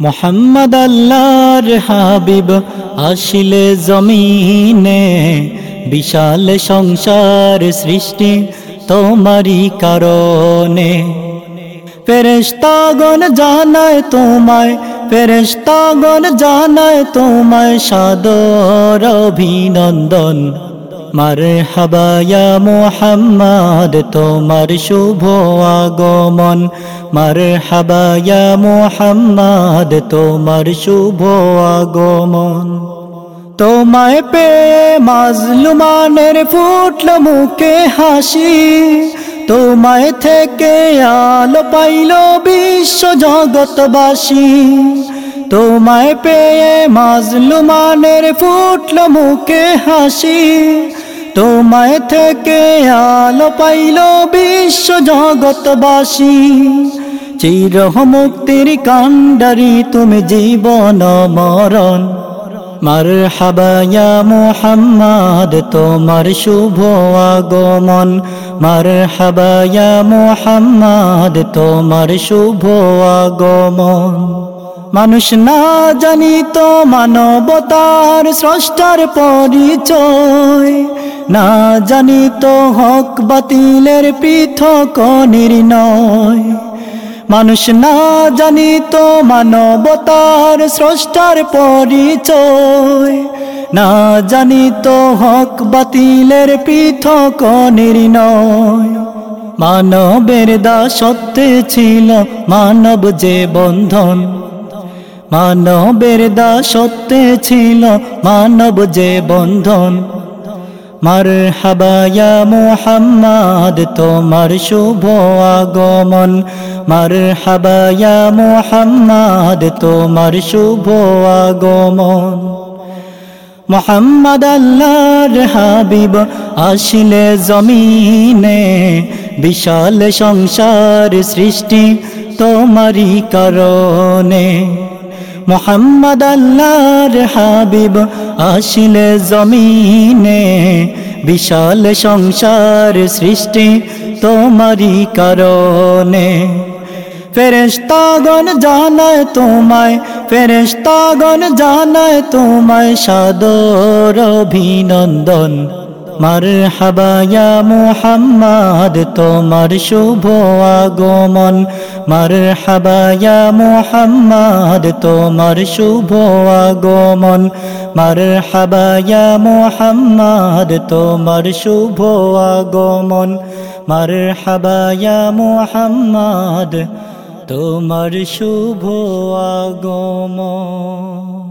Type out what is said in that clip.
মোহাম্মদ আল্লাহর হাবিব আসিলে জমিনে, বিশাল সংসার সৃষ্টি তোমারই কারণে। ফেরেশতাগণ জানায় তোমায়, ফেরেশতাগণ জানায় তোমায় সাদর অভিনন্দন। মার হাবায়া মোহাম্মদ, তোমার শুভ আগমন। মার হাবায়া মোহাম্মদ, তোমার শুভ আগমন। তোমায় পে মাজলুমানের ফুটল মুখে হাসি, তোমায় থেকে আলো পাইল বিশ্ব জগৎবাসী। তোমায় পেয়ে মাজলুমানের ফুটল মুখে হাসি। তোমায় থেকে আলো পাইল বিশ্ব জগৎবাসী। চির মুক্তির কাণ্ডারি তুমি জীবন মরণ। মার হাবায়া মোহাম্মদ, তোমার শুভ আগমন। মার হাবায়া মোহাম্মদ, তোমার শুভ আগমন। মানুষ না জানি তো মানবতার স্রষ্টার পরিচয়, না জানি তো হক বাতিলের পৃথক নির্ণয়। মানুষ না জানি তো মানবতার স্রষ্টার পরিচয়, না জানি তো হক বাতিলের পৃথক নির্ণয়। মানবের দাসত্বে ছিল মানব যে বন্ধন মানবের দাসত্বে ছিল মানব যে বন্ধন। মার হাবায়া মোহাম্মদ, তোমার শুভ আগমন। মার হাবায়া মোহাম্মদ, তোমার শুভ আগমন। মোহাম্মদ আল্লাহর হাবিব আসিলে জমিনে, বিশাল সংসার সৃষ্টি তোমারই কারণে। মোহাম্মদ আল্লাহর হাবিব আসিলে জমিনে, বিশাল সংসার সৃষ্টি তোমারই কারণে। ফেরেশতাগণ জানায় তোমায়, ফেরেশতাগণ জানায় তোমায় সাদর অভিনন্দন। মার হাবায়া মোহাম্মদ, তোমার শুভ আগমন। মার হাবায়া মোহাম্মদ, তোমার শুভ আগমন। মার হাবায়া মোহাম্মদ, তোমার শুভ আগমন। মার হাবায়া মোহাম্মদ, তোমার শুভ আগমন।